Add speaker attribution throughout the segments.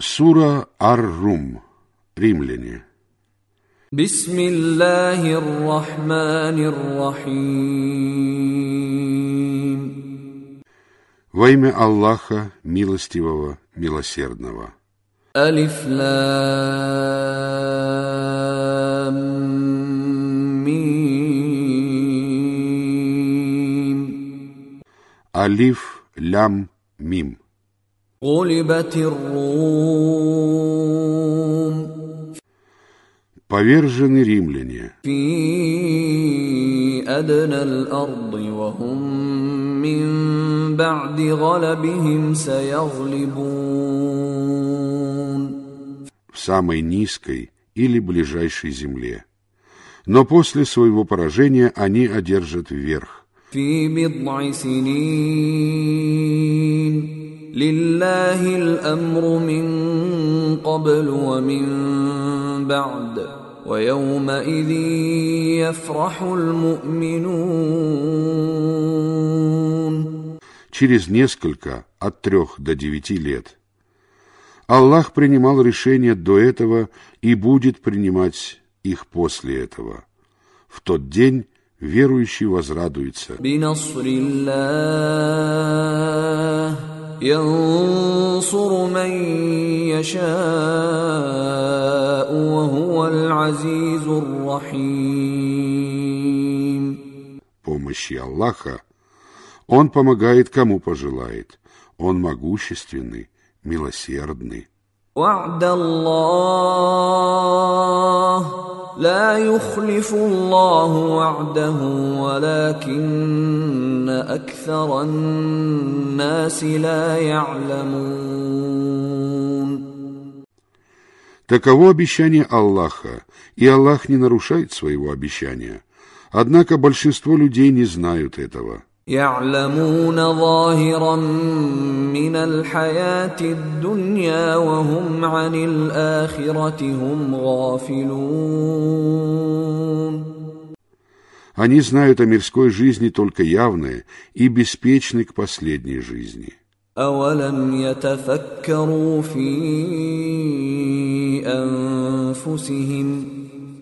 Speaker 1: Сура Ар-Рум. Римляне.
Speaker 2: Бисмиллахир Рахманир Рахим.
Speaker 1: Во имя Аллаха, милостивого, милосердного.
Speaker 2: Алиф Лам Мим.
Speaker 1: Алиф Лям Мим.
Speaker 2: غلبت الروم
Speaker 1: Повержены римляне
Speaker 2: في أدنى الأرض وهم من بعد غلبهم سيغلبون
Speaker 1: в самой низкой или ближайшей земле. Но после своего поражения они одержат верх.
Speaker 2: في بضع سنين لله الأمر من قبل ومن بعد ويومئذ يفرح المؤمنون
Speaker 1: Через несколько, от трех до девяти лет. Аллах принимал решения до этого и будет принимать их после этого. В тот день верующий возрадуется.
Speaker 2: بنصر الله ينصر من يشاء وهو العزيز الرحيم
Speaker 1: помощи Аллаха, Он помогает кому пожелает. Он могущественный, милосердный.
Speaker 2: وعد الله لا يخلف الله وعده ولكن اكثر الناس لا يعلمون
Speaker 1: Таково обещание Аллаха, и Аллах не нарушает своего обещания. Однако большинство людей не знают этого.
Speaker 2: – يعلمون ظاهرا من الحياه الدنيا وهم عن الاخره هم غافلون
Speaker 1: Они знают о мирской жизни только явное и беспечны к последней жизни.
Speaker 2: أولم يتفكروا في أنفسهم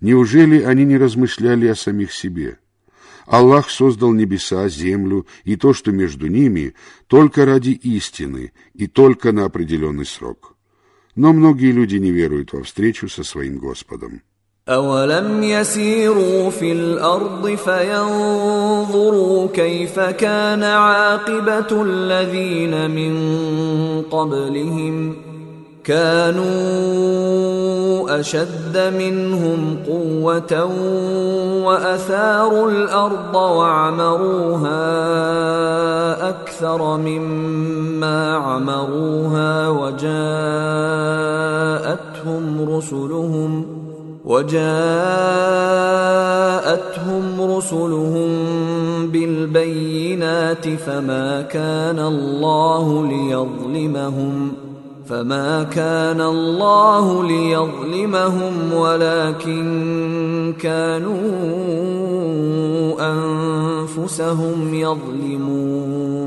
Speaker 1: Неужели они не размышляли о самих себе? Аллах создал небеса, землю и то, что между ними, только ради истины и только на определенный срок. Но многие люди не веруют во встречу со своим Господом.
Speaker 2: أولم يسيروا في الأرض فينظروا كيف كان عاقبة الذين من قبلهم كانوا أشد منهم قوة وأثاروا الأرض وعمروها أكثر مما عمروها وجاءتهم رسلهم وجاءتهم رسلهم بالبينات فما كان الله ليظلمهم فما كان الله ليظلمهم ولكن كانوا انفسهم يظلمون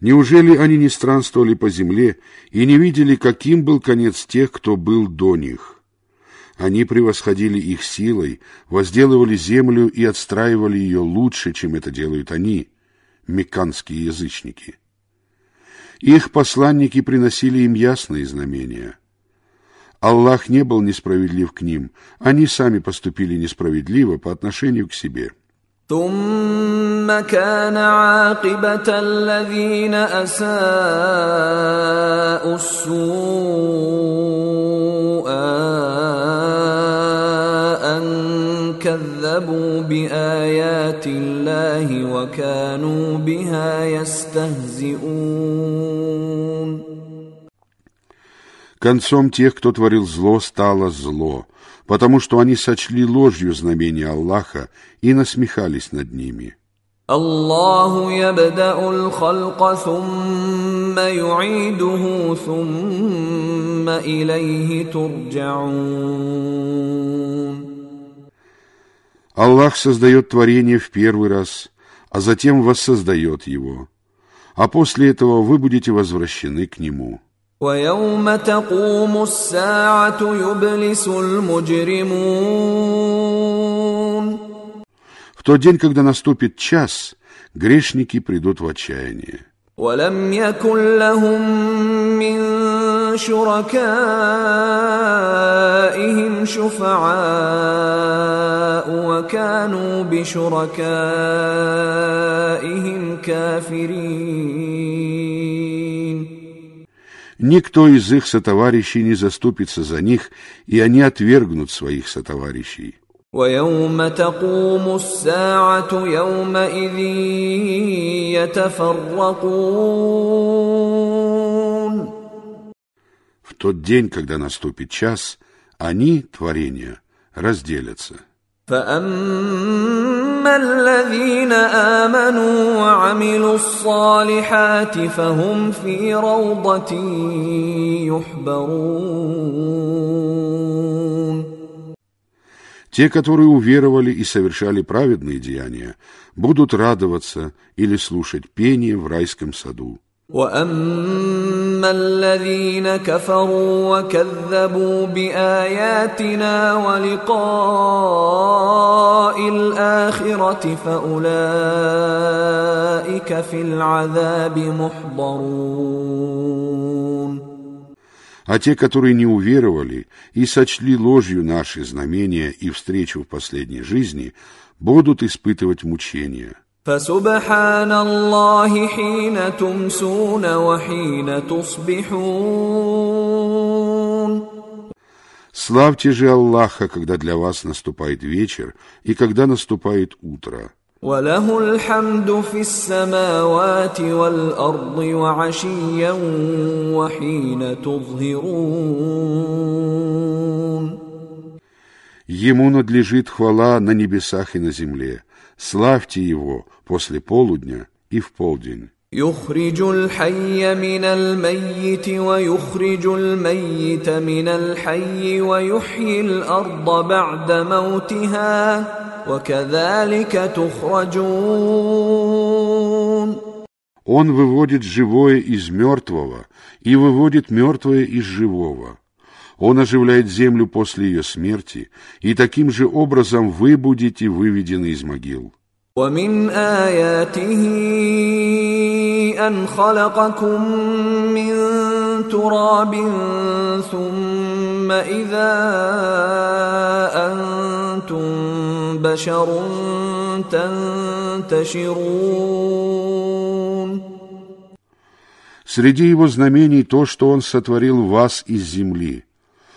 Speaker 1: Неужели они не странствовали по земле и не видели, каким был конец тех, кто был до них? Они превосходили их силой, возделывали землю и отстраивали ее лучше, чем это делают они, мекканские язычники. Их посланники приносили им ясные знамения. Аллах не был несправедлив к ним, они сами поступили несправедливо по отношению к себе.
Speaker 2: ثم كان عاقبة الذين أساءوا السوء كذبوا بآيات الله وكانوا بها يستهزئون
Speaker 1: Концом тех, кто творил зло, стало зло, потому что они сочли ложью знамения Аллаха и насмехались над ними.
Speaker 2: الله يبدا الخلق ثم يعيده ثم اليه ترجعون
Speaker 1: Аллах создает творение в первый раз, а затем воссоздает его, а после этого вы будете возвращены к нему.
Speaker 2: ويوم تقوم الساعة يبلس المجرمون
Speaker 1: В тот день, когда наступит час, грешники придут в отчаяние.
Speaker 2: ولم يكن لهم من شركائهم شفعاء وكانوا بشركائهم كافرين
Speaker 1: Никто из их сотоварищей не заступится за них, и они отвергнут своих сотоварищей.
Speaker 2: ويوم تقوم الساعة يومئذ يتفرقون
Speaker 1: В тот день, когда наступит час, они, творения, разделятся.
Speaker 2: فأما الذين آمنوا وعملوا الصالحات فهم في روضة يحبرون
Speaker 1: Те, которые уверовали и совершали праведные деяния, будут радоваться или слушать пение в райском саду.
Speaker 2: واما الذين كفروا وكذبوا باياتنا ولقاء الاخره فاولئك في العذاب محضرون
Speaker 1: А те, которые не уверовали и сочли ложью наши знамения и встречу в последней жизни, будут испытывать мучения.
Speaker 2: فسبحان الله حين تمسون وحين تصبحون
Speaker 1: Славьте же Аллаха, когда для вас наступает вечер и когда наступает утро.
Speaker 2: وله الحمد في السماوات والارض وعشيا وحين تظهرون
Speaker 1: Ему надлежит хвала на небесах и на земле. Славьте Его после полудня и в полдень.
Speaker 2: يخرج الحي من الميت ويخرج الميت من الحي ويحيي الارض بعد موتها وكذلك تخرجون
Speaker 1: Он выводит живое из мертвого и выводит мертвое из живого. Он оживляет землю после ее смерти, и таким же образом вы будете выведены из могил.
Speaker 2: ومن آياته أن خلقكم من تراب ثم إذا أنتم بشر تنتشرون
Speaker 1: Среди его знамений то, что он сотворил вас из земли.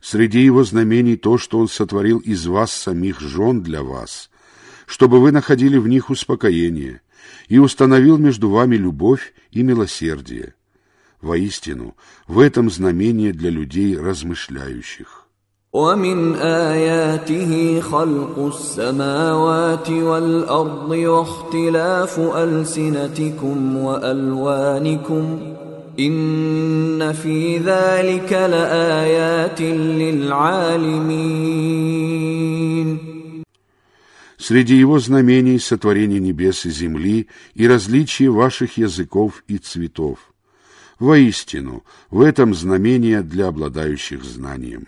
Speaker 1: Среди его знамений то, что он сотворил из вас самих жен для вас, чтобы вы находили в них успокоение, и установил между вами любовь и милосердие. Воистину, в этом знамение для людей размышляющих.
Speaker 2: ومن آياته خلق السماوات والأرض واختلاف ألسنتكم وألوانكم إن في ذلك لآيات للعالمين
Speaker 1: Среди его знамений сотворение небес и земли и различие ваших языков и цветов. Воистину, в этом знамение для обладающих знанием.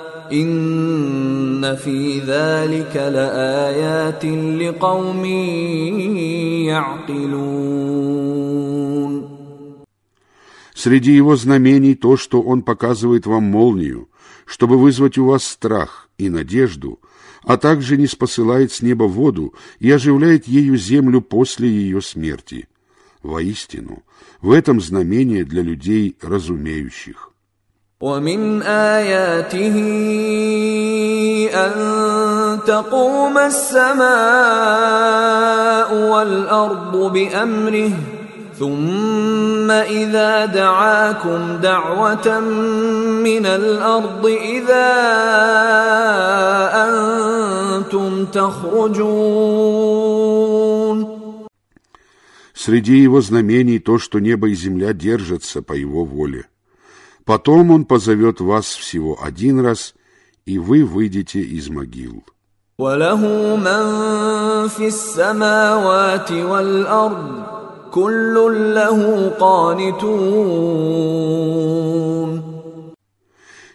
Speaker 2: إن في ذلك لآيات لقوم يعقلون
Speaker 1: Среди его знамений то, что он показывает вам молнию, чтобы вызвать у вас страх и надежду, а также не спосылает с неба воду и оживляет ею землю после ее смерти. Воистину, в этом знамение для людей разумеющих.
Speaker 2: ومن آياته أن تقوم السماء والأرض بأمره ثم إذا دعاكم دعوة من الأرض إذا أنتم تخرجون
Speaker 1: Среди его знамений то, что небо и земля держатся по его воле. Потом он позовет вас всего один раз, и вы выйдете из могил.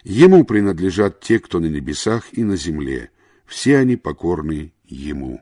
Speaker 1: Ему принадлежат те, кто на небесах и на земле. Все они покорны Ему.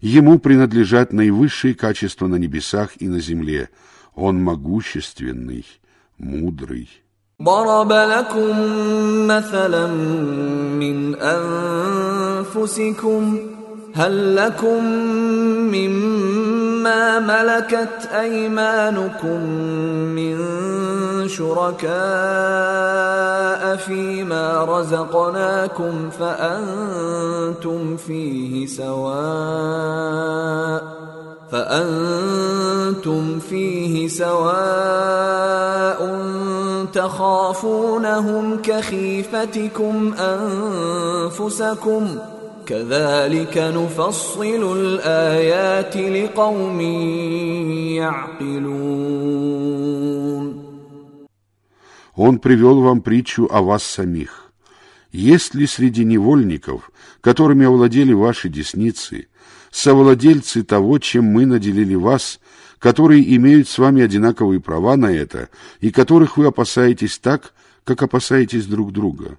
Speaker 1: Ему принадлежат наивысшие качества на небесах и на земле. Он могущественный, мудрый.
Speaker 2: ضرب لكم مثلا من أنفسكم هل لكم مما ملكت أيمانكم من شركاء فيما رزقناكم فأنتم فيه سواء فأنتم فيه سواء تخافونهم كخيفتكم أنفسكم ۖ كذلك نفصل الآيات لقوم يعقلون
Speaker 1: Он привел вам притчу о вас самих. Есть ли среди невольников, которыми овладели ваши десницы, совладельцы того, чем мы наделили вас, которые имеют с вами одинаковые права на это и которых вы опасаетесь так, как опасаетесь друг друга?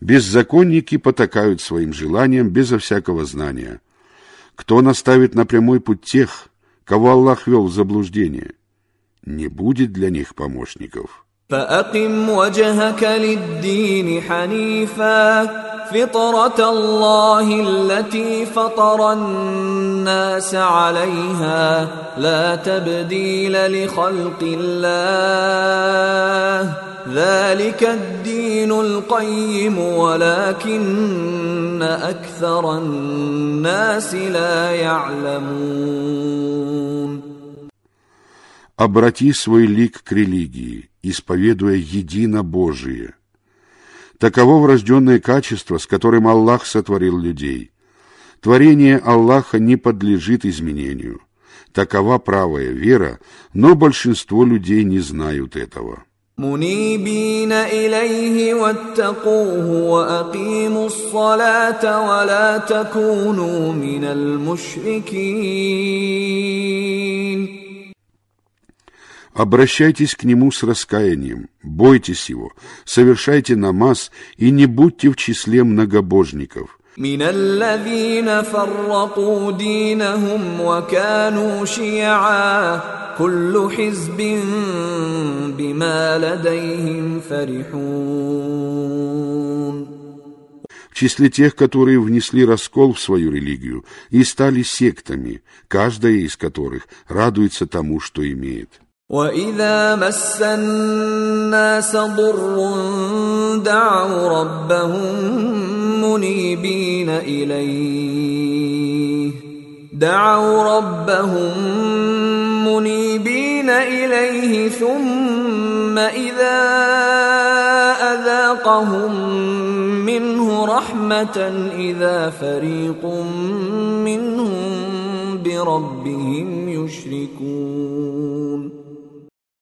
Speaker 1: Беззаконники потакают своим желаниям безо всякого знания. Кто наставит на прямой путь тех, кого Аллах вел в заблуждение? Не будет для них помощников.
Speaker 2: فأقم وجهك للدين حنيفا فطرة الله التي فطر الناس عليها لا تبديل لخلق الله ذلك الدين القيم ولكن أكثر الناس لا يعلمون
Speaker 1: Обрати свой лик к религии, исповедуя едино Божие. Таково врожденное качество, с которым Аллах сотворил людей. Творение Аллаха не подлежит изменению. Такова правая вера, но большинство людей не знают этого.
Speaker 2: منيبين إليه واتقوه وأقيموا الصلاة ولا تكونوا من المشركين
Speaker 1: Обращайтесь к Нему с раскаянием, бойтесь Его, совершайте намаз и не будьте в числе многобожников.
Speaker 2: من الذين فرقوا دينهم وكانوا شيعا كل حزب بما لديهم فرحون
Speaker 1: В числе тех, которые внесли раскол в свою религию и стали сектами, каждая из которых радуется тому, что имеет.
Speaker 2: واذا مس الناس ضر دعوا ربهم منيبين اليه دعوا ربهم منيبين اليه ثم اذا اذاقهم منه رحمه اذا فريق منهم بربهم يشركون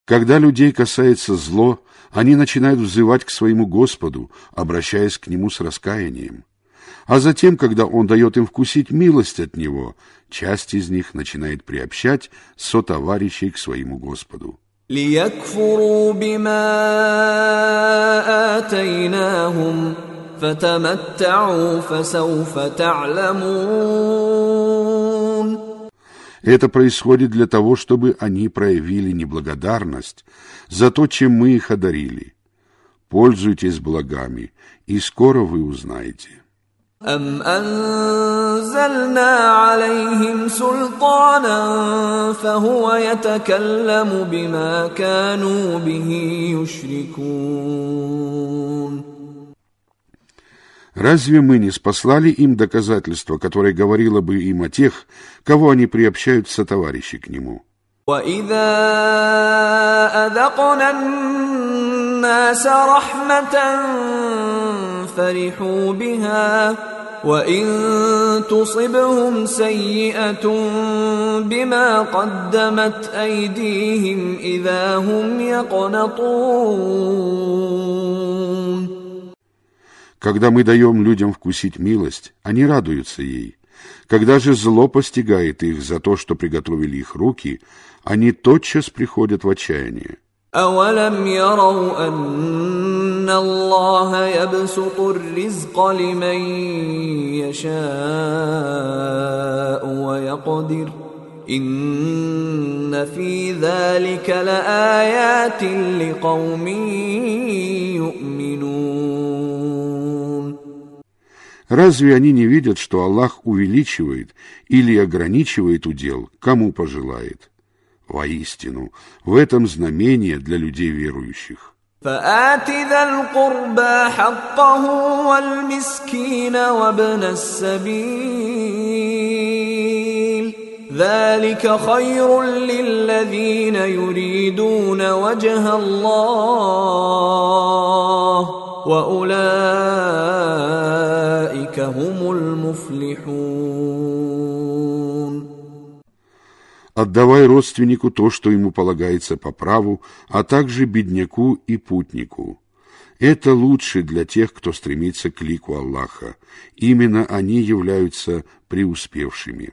Speaker 1: Когда людей касается зло, они начинают взывать к своему Господу, обращаясь к Нему с раскаянием. А затем, когда Он дает им вкусить милость от Него, часть из них начинает приобщать сотоварищей к своему Господу.
Speaker 2: ليكفروا بما آتيناهم فتمتعوا فسوف تعلمون
Speaker 1: Это происходит для того, чтобы они проявили неблагодарность за то, чем мы их одарили. Пользуйтесь благами, и скоро вы узнаете.
Speaker 2: أم أنزلنا عليهم سلطانا فهو يتكلم بما كانوا به يشركون
Speaker 1: Разве мы не спаслали им доказательство, которое говорило бы им о тех, кого они приобщают сотоварищи к нему?
Speaker 2: وإذا أذقنا الناس رحمة فرحوا بها وإن تصبهم سيئة بما قدمت أيديهم إذا هم يقنطون
Speaker 1: Когда мы даем людям вкусить милость, они радуются ей. Когда же зло постигает их за то, что приготовили их руки, они тотчас приходят в отчаяние.
Speaker 2: أولم يروا أن الله يبسط الرزق لمن يشاء ويقدر إن في ذلك لآيات لقوم يؤمنون
Speaker 1: Разве они не видят, что Аллах увеличивает или ограничивает удел, кому пожелает? Воистину, в этом знамение для людей верующих.
Speaker 2: فآت ذا القربى حقه والمسكين وابن السبيل ذلك خير للذين يريدون وجه الله وأولئك هم المفلحون
Speaker 1: Отдавай родственнику то, что ему полагается по праву, а также бедняку и путнику. Это лучше для тех, кто стремится к лику Аллаха. Именно они являются преуспевшими.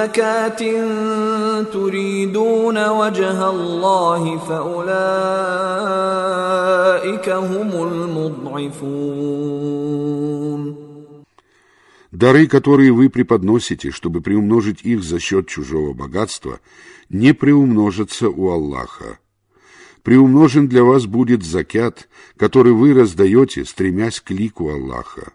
Speaker 2: زكاة تريدون وجه الله فأولئك هم المضعفون
Speaker 1: Дары, которые вы преподносите, чтобы приумножить их за счет чужого богатства, не приумножатся у Аллаха. Приумножен для вас будет закят, который вы раздаете, стремясь к лику Аллаха.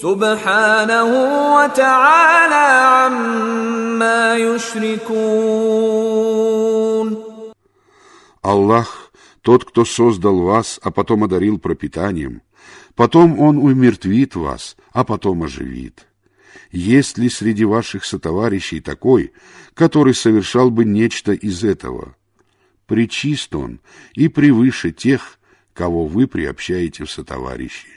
Speaker 2: سبحانه وتعالى عما يشركون
Speaker 1: Аллах, тот, кто создал вас, а потом одарил пропитанием, потом Он умертвит вас, а потом оживит. Есть ли среди ваших сотоварищей такой, который совершал бы нечто из этого? Причист Он и превыше тех, кого вы приобщаете в сотоварищи.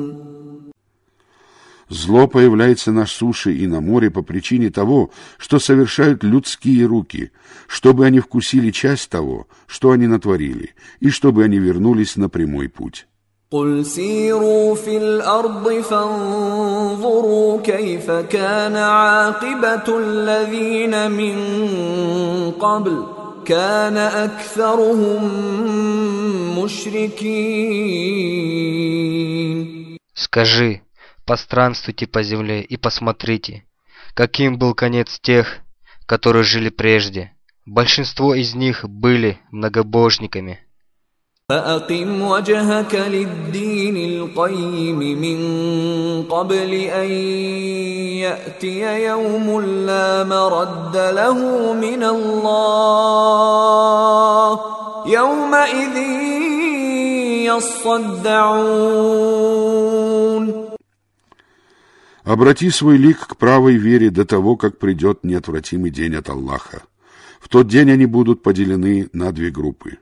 Speaker 1: Зло появляется на суше и на море по причине того, что совершают людские руки, чтобы они вкусили часть того, что они натворили, и чтобы они вернулись на прямой путь.
Speaker 2: قل سيروا في الارض فانظروا كيف كان عاقبه الذين من قبل كان اكثرهم مشركين
Speaker 3: Скажи, постранствуйте по земле и посмотрите, каким был конец тех, которые жили прежде. Большинство из них были многобожниками.
Speaker 2: فأقم وجهك للدين القيم من قبل أن يأتي يوم لا مرد له من الله يومئذ يصدعون
Speaker 1: Обрати свой лик к правой вере до того, как придет неотвратимый день от Аллаха. В тот день они будут поделены на две группы.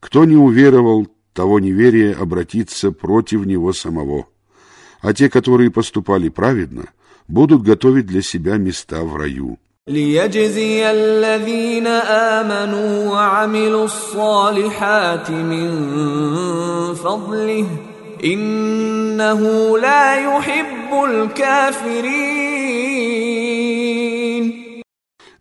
Speaker 1: Кто не уверовал, того неверие обратится против него самого. А те, которые поступали праведно – будут готовить для себя места в раю.
Speaker 2: ليجزي الذين آمنوا وعملوا الصالحات من فضله إنه لا يحب الكافرين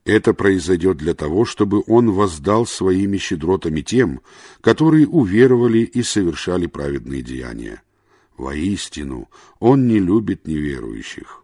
Speaker 1: Это произойдет для того, чтобы он воздал своими щедротами тем, которые уверовали и совершали праведные деяния. Воистину, он не любит неверующих.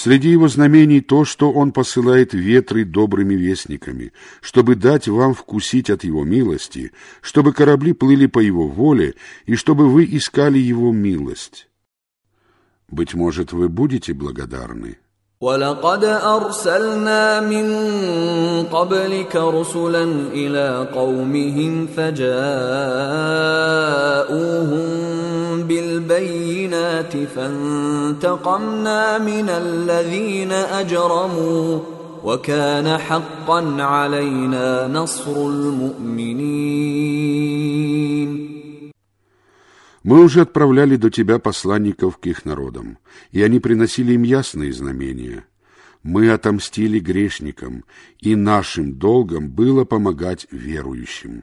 Speaker 1: Среди его знамений то, что он посылает ветры добрыми вестниками, чтобы дать вам вкусить от его милости, чтобы корабли плыли по его воле и чтобы вы искали его милость. Быть может, вы будете благодарны.
Speaker 2: ولقد أرسلنا من قبلك رسلا إلى قومهم فجاءوهم بالبينات فانتقمنا من الذين أجرموا وكان حقا علينا نصر المؤمنين
Speaker 1: Мы уже отправляли до тебя посланников к их народам, и они приносили им ясные знамения. Мы отомстили грешникам, и нашим долгом было помогать верующим.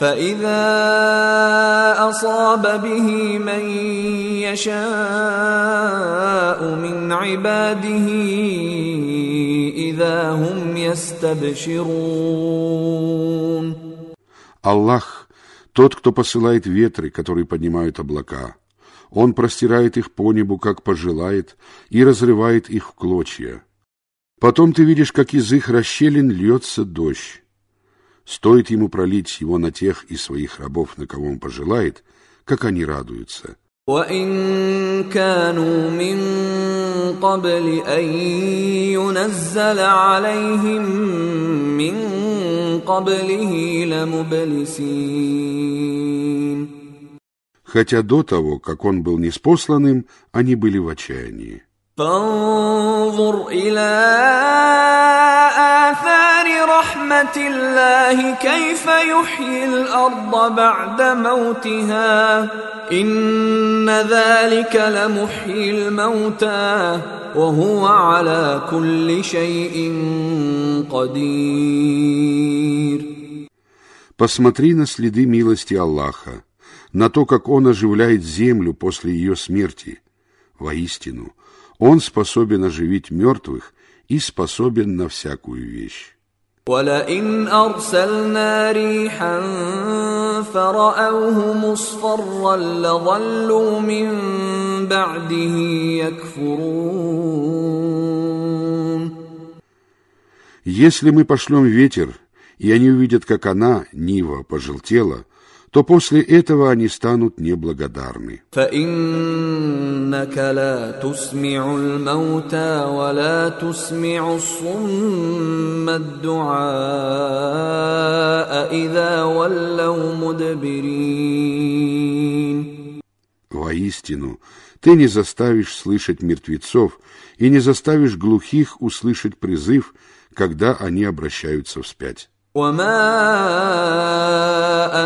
Speaker 2: فإذا أصاب به من يشاء من عباده إذا هم يستبشرون
Speaker 1: Аллах – тот, кто посылает ветры, которые поднимают облака. Он простирает их по небу, как пожелает, и разрывает их в клочья. Потом ты видишь, как из их расщелин льется дождь. Стоит ему пролить его на тех из своих рабов, на кого он пожелает, как они радуются.
Speaker 2: وإن كانوا من قبل أن ينزل عليهم من قبله لمبلسين
Speaker 1: Хотя до того, как он был неспосланным, они были в отчаянии.
Speaker 2: فانظر إلى آثار رحمة الله كيف يحيي الأرض بعد موتها إن ذلك لمحيي الموتى وهو على كل شيء قدير
Speaker 1: Посмотри на следы милости Аллаха, на то, как Он оживляет землю после ее смерти. Воистину, Он способен оживить мертвых и способен на всякую вещь.
Speaker 2: ولئن أرسلنا ريحا فرأوه مصفرا لظلوا من بعده يكفرون
Speaker 1: Если мы пошлем ветер, и они увидят, как она, Нива, пожелтела, то после этого они станут неблагодарны. Воистину, ты не заставишь слышать мертвецов и не заставишь глухих услышать призыв, когда они обращаются вспять.
Speaker 2: وما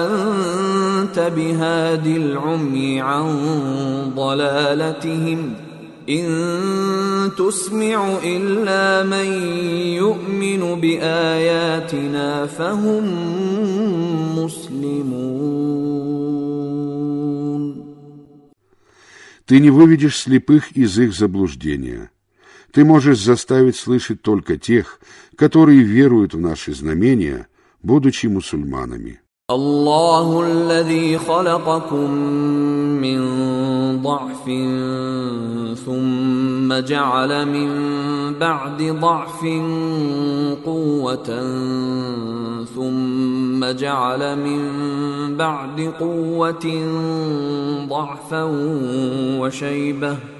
Speaker 2: أنت بهاد العمي عن ضلالتهم إن تسمع إلا من يؤمن بآياتنا فهم مسلمون
Speaker 1: Ты не выведешь слепых из их заблуждения. Ты можешь заставить слышать только тех, которые веруют в наши знамения, будучи мусульманами.
Speaker 2: الله الذي خلقكم من ضعف ثم جعل من بعد ضعف قوة ثم جعل من بعد قوة ضعفا وشيبة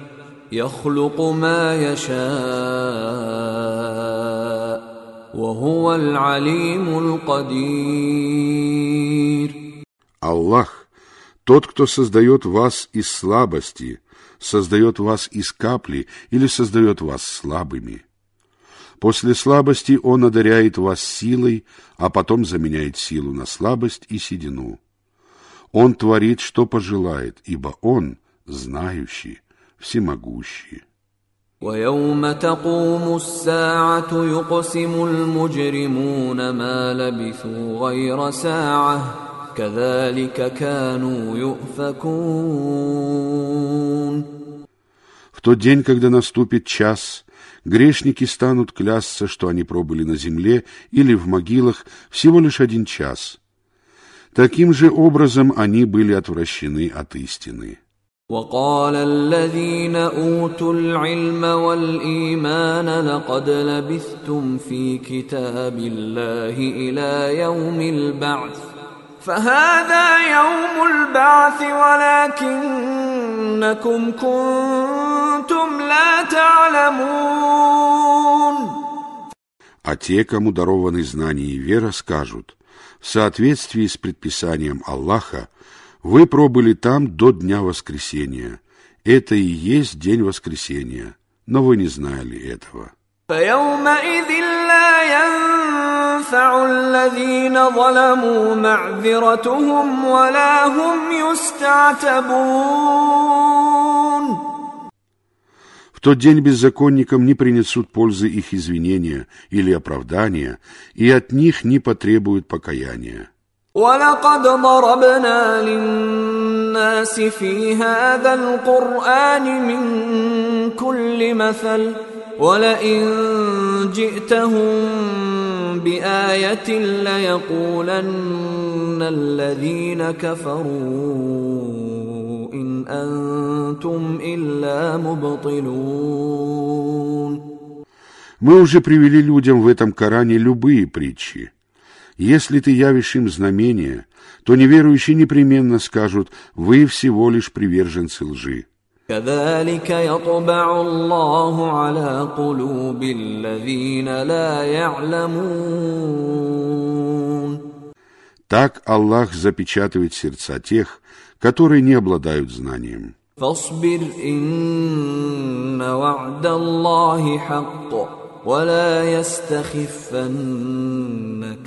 Speaker 2: يخلق ما يشاء وهو العليم القدير
Speaker 1: Аллах, тот, кто создает вас из слабости, создает вас из капли или создает вас слабыми. После слабости Он одаряет вас силой, а потом заменяет силу на слабость и седину. Он творит, что пожелает, ибо Он знающий, всемогущий.
Speaker 2: ويوم تقوم الساعة يقسم المجرمون ما لبثوا غير ساعة كذلك كانوا يؤفكون
Speaker 1: В тот день, когда наступит час, грешники станут клясться, что они пробыли на земле или в могилах всего лишь один час. Таким же образом они были отвращены от истины.
Speaker 2: وقال الذين اوتوا العلم والايمان لقد لبثتم في كتاب الله الى يوم البعث فهذا يوم البعث ولكنكم كنتم لا تعلمون
Speaker 1: А те, кому дарованы знания и вера, скажут, в соответствии с предписанием Аллаха, Вы пробыли там до дня воскресения. Это и есть день воскресения, но вы не знали этого. В тот день беззаконникам не принесут пользы их извинения или оправдания, и от них не потребуют покаяния.
Speaker 2: ولقد ضربنا للناس في هذا القرآن من كل مثل ولئن جئتهم بآية ليقولن الذين كفروا إن أنتم إلا مبطلون
Speaker 1: Мы уже привели людям в этом Коране любые притчи. Если ты явишь им знамения, то неверующие непременно скажут, вы всего лишь приверженцы лжи.
Speaker 2: كذلك يطبع الله على قلوب الذين لا يعلمون
Speaker 1: Так Аллах запечатывает сердца тех, которые не обладают знанием.
Speaker 2: فاصبر إن وعد الله حق ولا يستخفنك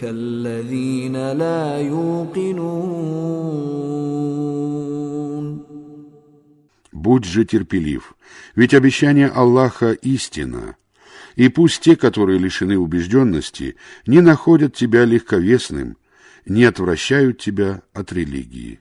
Speaker 2: الذين لا يوقنون
Speaker 1: Будь же терпелив, ведь обещание Аллаха истина. И пусть те, которые лишены убежденности, не находят тебя легковесным, не отвращают тебя от религии.